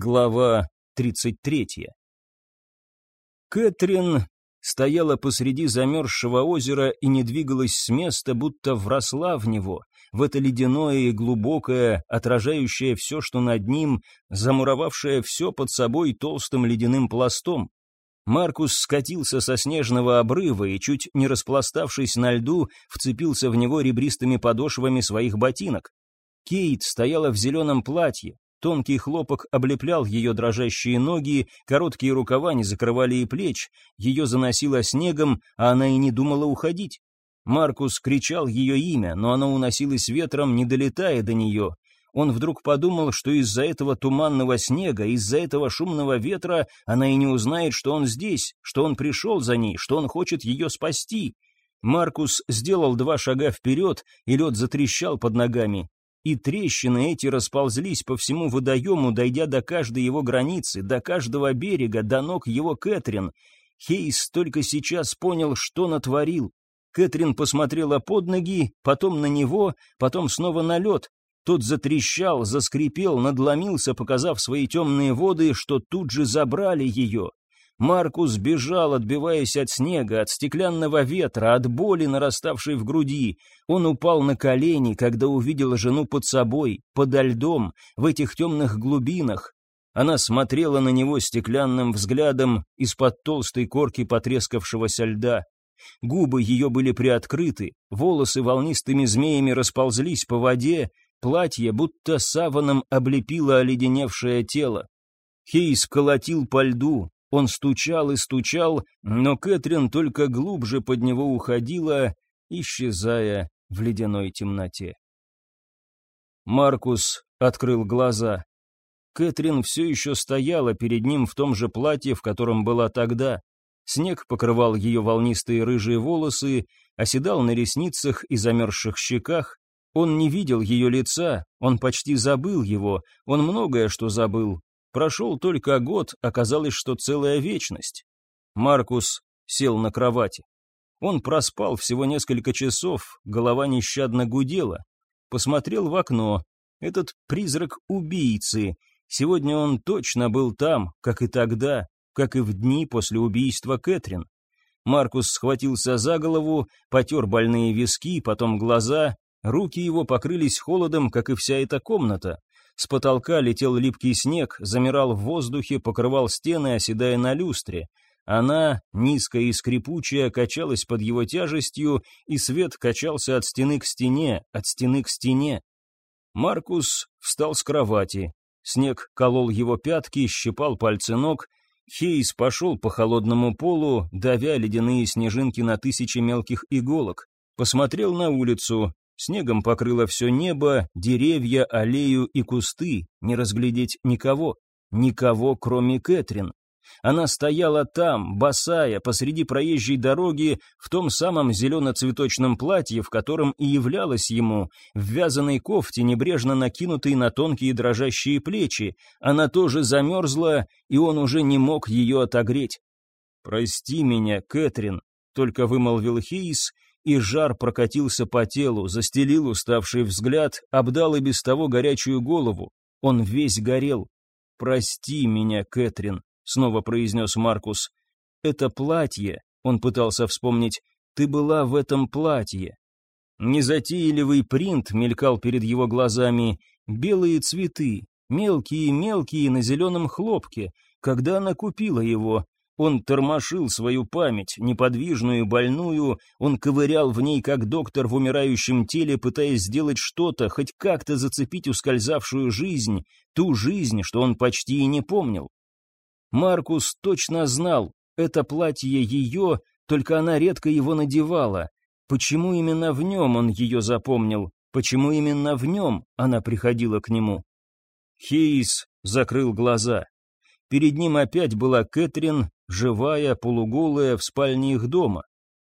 Глава 33. Кэтрин стояла посреди замерзшего озера и не двигалась с места, будто вросла в него, в это ледяное и глубокое, отражающее все, что над ним, замуровавшее все под собой толстым ледяным пластом. Маркус скатился со снежного обрыва и, чуть не распластавшись на льду, вцепился в него ребристыми подошвами своих ботинок. Кейт стояла в зеленом платье, Тонкий хлопок облеплял ее дрожащие ноги, короткие рукава не закрывали и плеч, ее заносило снегом, а она и не думала уходить. Маркус кричал ее имя, но она уносилась ветром, не долетая до нее. Он вдруг подумал, что из-за этого туманного снега, из-за этого шумного ветра она и не узнает, что он здесь, что он пришел за ней, что он хочет ее спасти. Маркус сделал два шага вперед, и лед затрещал под ногами и трещины эти расползлись по всему водоему, дойдя до каждой его границы, до каждого берега, до ног его Кэтрин. Хейс только сейчас понял, что натворил. Кэтрин посмотрела под ноги, потом на него, потом снова на лед. Тот затрещал, заскрипел, надломился, показав свои темные воды, что тут же забрали ее. Маркус бежал, отбиваясь от снега, от стеклянного ветра, от боли, нараставшей в груди. Он упал на колени, когда увидел жену под собой, подо льдом, в этих темных глубинах. Она смотрела на него стеклянным взглядом из-под толстой корки потрескавшегося льда. Губы ее были приоткрыты, волосы волнистыми змеями расползлись по воде, платье будто саваном облепило оледеневшее тело. Хейс колотил по льду, он стучал и стучал, но Кэтрин только глубже под него уходила, исчезая в ледяной темноте. Маркус открыл глаза. Кэтрин все еще стояла перед ним в том же платье, в котором была тогда. Снег покрывал ее волнистые рыжие волосы, оседал на ресницах и замерзших щеках. Он не видел ее лица, он почти забыл его, он многое что забыл, Прошел только год, оказалось, что целая вечность. Маркус сел на кровати. Он проспал всего несколько часов, голова нещадно гудела. Посмотрел в окно. Этот призрак убийцы. Сегодня он точно был там, как и тогда, как и в дни после убийства Кэтрин. Маркус схватился за голову, потер больные виски, потом глаза. Руки его покрылись холодом, как и вся эта комната. С потолка летел липкий снег, замирал в воздухе, покрывал стены, оседая на люстре. Она, низкая и скрипучая, качалась под его тяжестью, и свет качался от стены к стене, от стены к стене. Маркус встал с кровати. Снег колол его пятки, щипал пальцы ног. Хейс пошел по холодному полу, давя ледяные снежинки на тысячи мелких иголок. Посмотрел на улицу, Снегом покрыло все небо, деревья, аллею и кусты, не разглядеть никого, никого, кроме Кэтрин. Она стояла там, босая, посреди проезжей дороги, в том самом зелено-цветочном платье, в котором и являлась ему, в вязаной кофте, небрежно накинутой на тонкие дрожащие плечи. Она тоже замерзла, и он уже не мог ее отогреть. «Прости меня, Кэтрин», — только вымолвил Хейс, и жар прокатился по телу, застелил уставший взгляд, обдал и без того горячую голову. Он весь горел. «Прости меня, Кэтрин», — снова произнес Маркус. «Это платье», — он пытался вспомнить, — «ты была в этом платье». Незатейливый принт мелькал перед его глазами, белые цветы, мелкие-мелкие на зеленом хлопке, когда она купила его, он тормошил свою память, неподвижную и больную, он ковырял в ней, как доктор в умирающем теле, пытаясь сделать что-то, хоть как-то зацепить ускользавшую жизнь, ту жизнь, что он почти и не помнил. Маркус точно знал, это платье ее, только она редко его надевала. Почему именно в нем он ее запомнил? Почему именно в нем она приходила к нему? Хейс закрыл глаза. Перед ним опять была Кэтрин, живая, полуголая, в спальне их дома.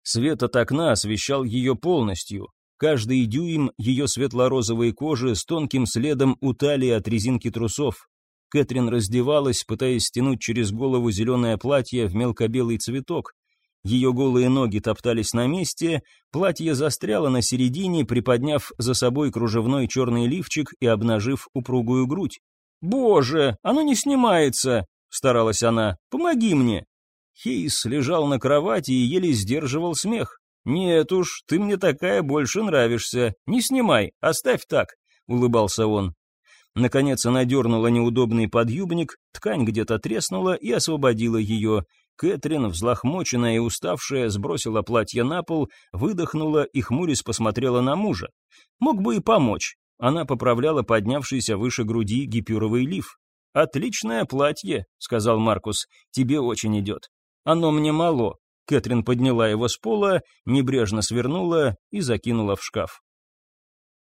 Свет от окна освещал ее полностью. Каждый дюйм ее светло-розовой кожи с тонким следом у талии от резинки трусов. Кэтрин раздевалась, пытаясь стянуть через голову зеленое платье в мелкобелый цветок. Ее голые ноги топтались на месте, платье застряло на середине, приподняв за собой кружевной черный лифчик и обнажив упругую грудь. «Боже, оно не снимается!» — старалась она. «Помоги мне!» Хейс лежал на кровати и еле сдерживал смех. «Нет уж, ты мне такая больше нравишься. Не снимай, оставь так», — улыбался он. Наконец она дернула неудобный подъюбник, ткань где-то треснула и освободила ее. Кэтрин, взлохмоченная и уставшая, сбросила платье на пол, выдохнула и хмурясь посмотрела на мужа. Мог бы и помочь. Она поправляла поднявшийся выше груди гипюровый лиф. «Отличное платье», — сказал Маркус, — «тебе очень идет». «Оно мне мало». Кэтрин подняла его с пола, небрежно свернула и закинула в шкаф.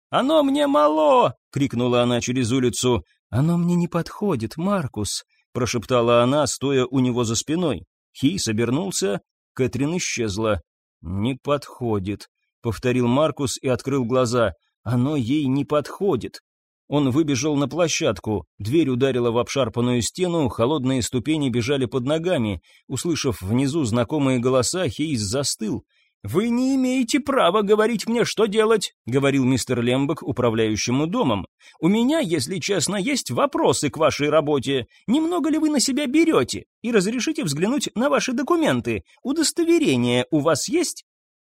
«Оно мне мало!» — крикнула она через улицу. «Оно мне не подходит, Маркус», — прошептала она, стоя у него за спиной. Хейс обернулся, Кэтрин исчезла. «Не подходит», — повторил Маркус и открыл глаза. «Оно ей не подходит». Он выбежал на площадку, дверь ударила в обшарпанную стену, холодные ступени бежали под ногами. Услышав внизу знакомые голоса, Хейс застыл. «Вы не имеете права говорить мне, что делать», — говорил мистер Лембек управляющему домом. «У меня, если честно, есть вопросы к вашей работе. Немного ли вы на себя берете? И разрешите взглянуть на ваши документы. Удостоверение у вас есть?»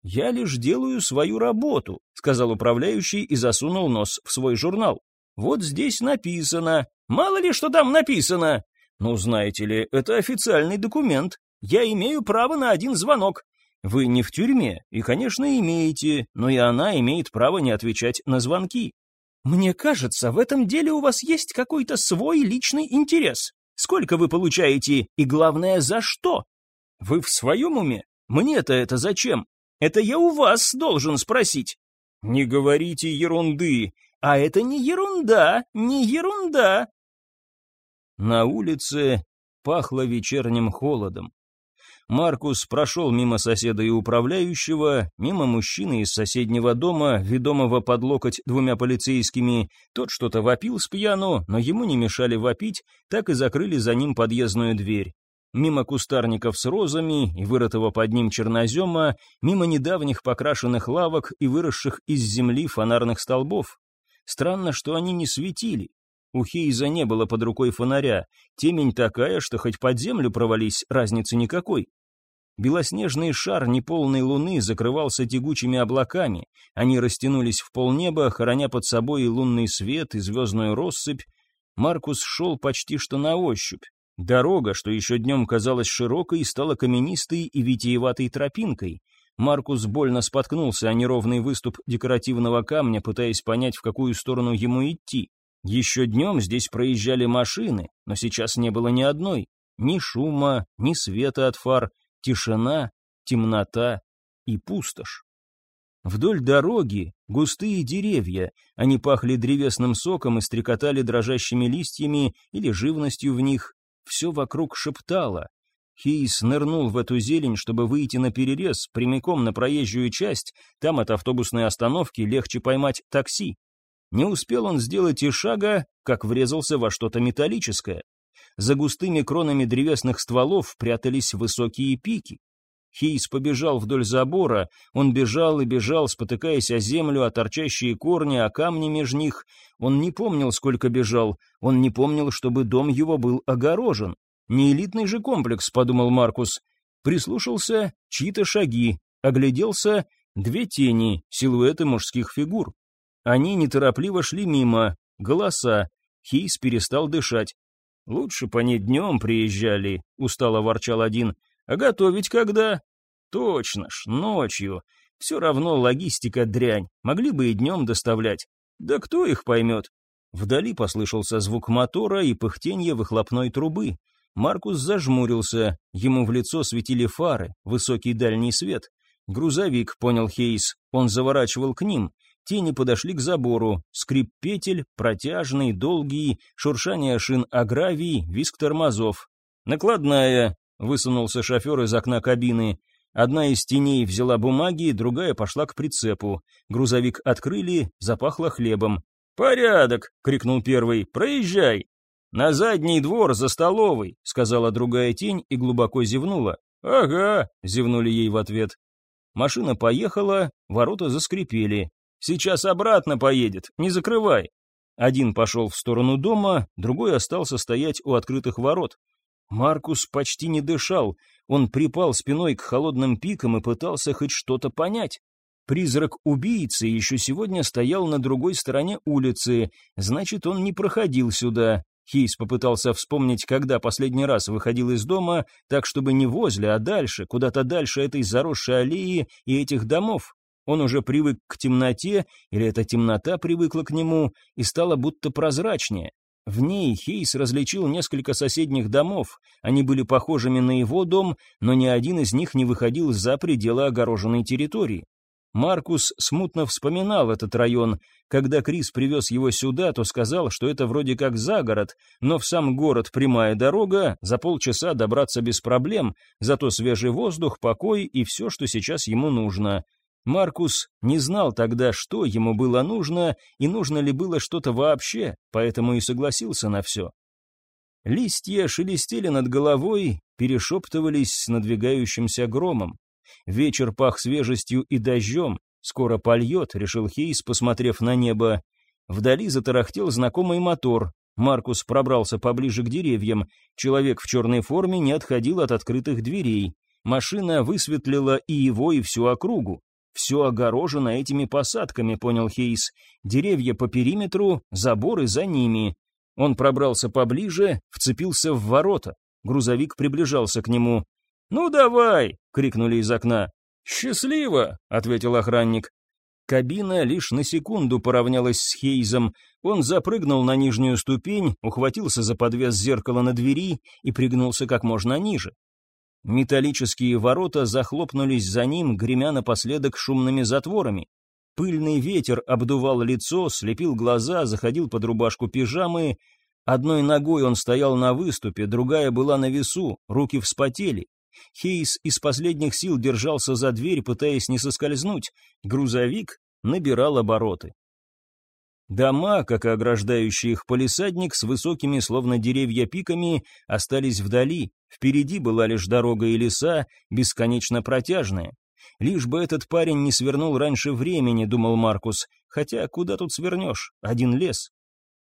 «Я лишь делаю свою работу», — сказал управляющий и засунул нос в свой журнал. «Вот здесь написано. Мало ли, что там написано. Ну, знаете ли, это официальный документ. Я имею право на один звонок. Вы не в тюрьме, и, конечно, имеете, но и она имеет право не отвечать на звонки. Мне кажется, в этом деле у вас есть какой-то свой личный интерес. Сколько вы получаете и, главное, за что? Вы в своем уме? Мне-то это зачем? Это я у вас должен спросить. Не говорите ерунды. А это не ерунда, не ерунда. На улице пахло вечерним холодом. Маркус прошел мимо соседа и управляющего, мимо мужчины из соседнего дома, ведомого под локоть двумя полицейскими. Тот что-то вопил с пьяну, но ему не мешали вопить, так и закрыли за ним подъездную дверь. Мимо кустарников с розами и вырытого под ним чернозема, мимо недавних покрашенных лавок и выросших из земли фонарных столбов. Странно, что они не светили. У Хейза не было под рукой фонаря. Темень такая, что хоть под землю провались, разницы никакой. Белоснежный шар неполной луны закрывался тягучими облаками. Они растянулись в полнеба, хороня под собой и лунный свет, и звездную россыпь. Маркус шел почти что на ощупь. Дорога, что еще днем казалась широкой, стала каменистой и витиеватой тропинкой. Маркус больно споткнулся о неровный выступ декоративного камня, пытаясь понять, в какую сторону ему идти. Еще днем здесь проезжали машины, но сейчас не было ни одной. Ни шума, ни света от фар, Тишина, темнота и пустошь. Вдоль дороги густые деревья, они пахли древесным соком и стрекотали дрожащими листьями или живностью в них. Все вокруг шептало. Хейс нырнул в эту зелень, чтобы выйти на перерез, прямиком на проезжую часть, там от автобусной остановки легче поймать такси. Не успел он сделать и шага, как врезался во что-то металлическое. За густыми кронами древесных стволов прятались высокие пики. Хейс побежал вдоль забора, он бежал и бежал, спотыкаясь о землю, о торчащие корни, о камни меж них. Он не помнил, сколько бежал, он не помнил, чтобы дом его был огорожен. Не элитный же комплекс, подумал Маркус. Прислушался, чьи-то шаги, огляделся, две тени, силуэты мужских фигур. Они неторопливо шли мимо, голоса. Хейс перестал дышать. «Лучше по ней днем приезжали», — устало ворчал один. «А готовить когда?» «Точно ж, ночью. Все равно логистика дрянь. Могли бы и днем доставлять. Да кто их поймет?» Вдали послышался звук мотора и пыхтенье выхлопной трубы. Маркус зажмурился, ему в лицо светили фары, высокий дальний свет. «Грузовик», — понял Хейс, он заворачивал к ним. Тени подошли к забору. Скрип петель, протяжный, долгий, шуршание шин о гравии, виск тормозов. «Накладная!» — высунулся шофер из окна кабины. Одна из теней взяла бумаги, другая пошла к прицепу. Грузовик открыли, запахло хлебом. «Порядок!» — крикнул первый. «Проезжай!» «На задний двор, за столовой!» — сказала другая тень и глубоко зевнула. «Ага!» — зевнули ей в ответ. Машина поехала, ворота заскрипели. Сейчас обратно поедет, не закрывай. Один пошел в сторону дома, другой остался стоять у открытых ворот. Маркус почти не дышал, он припал спиной к холодным пикам и пытался хоть что-то понять. Призрак убийцы еще сегодня стоял на другой стороне улицы, значит, он не проходил сюда. Хейс попытался вспомнить, когда последний раз выходил из дома, так чтобы не возле, а дальше, куда-то дальше этой заросшей аллеи и этих домов. Он уже привык к темноте, или эта темнота привыкла к нему, и стала будто прозрачнее. В ней Хейс различил несколько соседних домов. Они были похожими на его дом, но ни один из них не выходил за пределы огороженной территории. Маркус смутно вспоминал этот район. Когда Крис привез его сюда, то сказал, что это вроде как за город, но в сам город прямая дорога, за полчаса добраться без проблем, зато свежий воздух, покой и все, что сейчас ему нужно. Маркус не знал тогда, что ему было нужно и нужно ли было что-то вообще, поэтому и согласился на все. Листья шелестели над головой, перешептывались с надвигающимся громом. Вечер пах свежестью и дождем. Скоро польет, решил Хейс, посмотрев на небо. Вдали затарахтел знакомый мотор. Маркус пробрался поближе к деревьям. Человек в черной форме не отходил от открытых дверей. Машина высветлила и его, и всю округу. Все огорожено этими посадками, понял Хейс. Деревья по периметру, заборы за ними. Он пробрался поближе, вцепился в ворота. Грузовик приближался к нему. «Ну давай!» — крикнули из окна. «Счастливо!» — ответил охранник. Кабина лишь на секунду поравнялась с Хейзом. Он запрыгнул на нижнюю ступень, ухватился за подвес зеркала на двери и пригнулся как можно ниже. Металлические ворота захлопнулись за ним, гремя напоследок шумными затворами. Пыльный ветер обдувал лицо, слепил глаза, заходил под рубашку пижамы. Одной ногой он стоял на выступе, другая была на весу, руки вспотели. Хейс из последних сил держался за дверь, пытаясь не соскользнуть. Грузовик набирал обороты. Дома, как и ограждающий их полисадник, с высокими, словно деревья, пиками, остались вдали. Впереди была лишь дорога и леса, бесконечно протяжная. Лишь бы этот парень не свернул раньше времени, думал Маркус. Хотя куда тут свернешь? Один лес.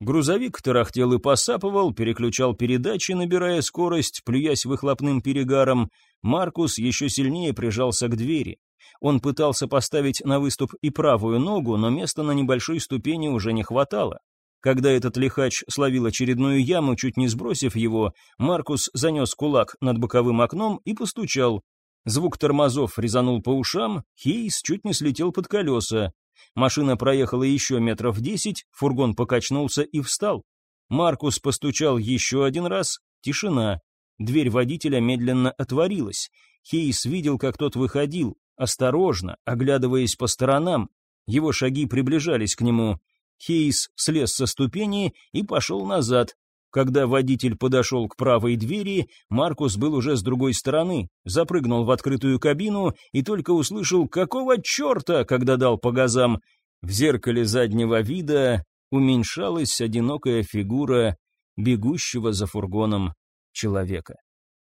Грузовик тарахтел и посапывал, переключал передачи, набирая скорость, плюясь выхлопным перегаром. Маркус еще сильнее прижался к двери. Он пытался поставить на выступ и правую ногу, но места на небольшой ступени уже не хватало. Когда этот лихач словил очередную яму, чуть не сбросив его, Маркус занес кулак над боковым окном и постучал. Звук тормозов резанул по ушам, Хейс чуть не слетел под колеса. Машина проехала еще метров десять, фургон покачнулся и встал. Маркус постучал еще один раз, тишина. Дверь водителя медленно отворилась. Хейс видел, как тот выходил, осторожно, оглядываясь по сторонам. Его шаги приближались к нему. Хейс слез со ступени и пошел назад, когда водитель подошел к правой двери, Маркус был уже с другой стороны, запрыгнул в открытую кабину и только услышал «какого черта», когда дал по газам. В зеркале заднего вида уменьшалась одинокая фигура бегущего за фургоном человека.